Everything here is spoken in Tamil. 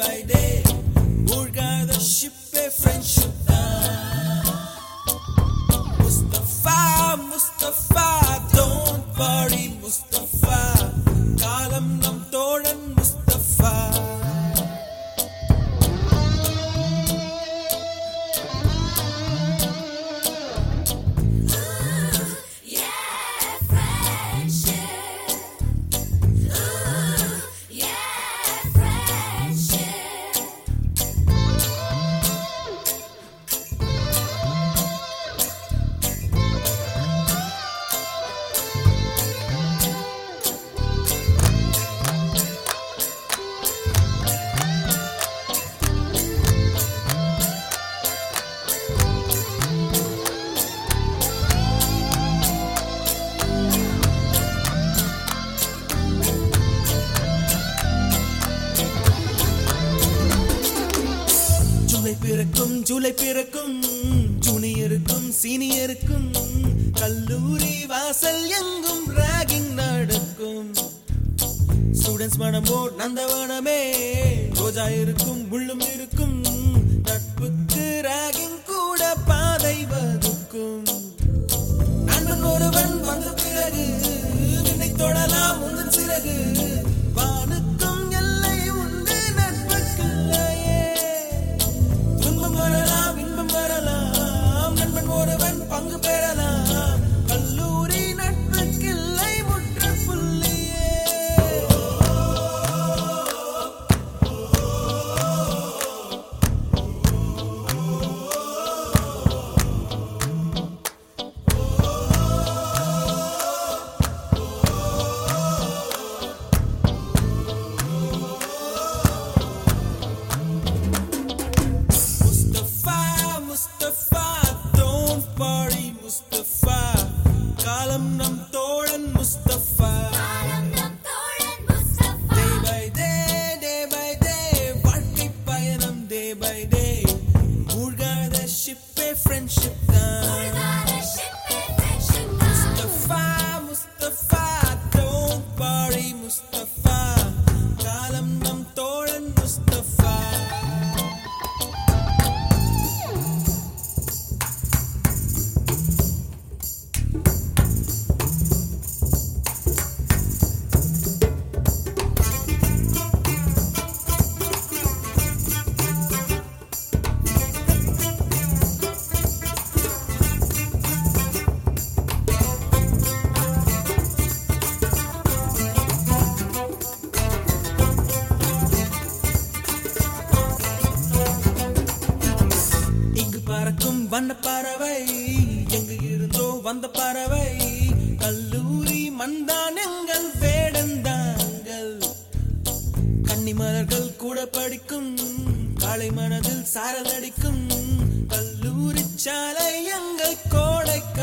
by day. பிறக்கும் ஜூலை பிறக்கும் ஜூனியருக்கும் சீனியருக்கும் கல்லூரி வாசல் எங்கும் ராகிங் நடக்கும். ஸ்டூடெண்ட்ஸ் மனமோ நந்தவனமே ரோஜா இருக்கும் முள்ளும் இருக்கும் நட்புக்கு ராகிங் கூட பாதை வகுக்கும். நண்பன் ஒருவன் வந்த பிறகு தொடலாம் the fire. வண்ண பறவை எங்கு இருந்தோ வந்த பறவை. கல்லூரி மந்தானங்கள் எங்கள் வேடந்தாங்கள் கன்னிமலர்கள் கூட படிக்கும் காலை மனதில் சாரல் கல்லூரி சாலை எங்கள் கோடைக்கு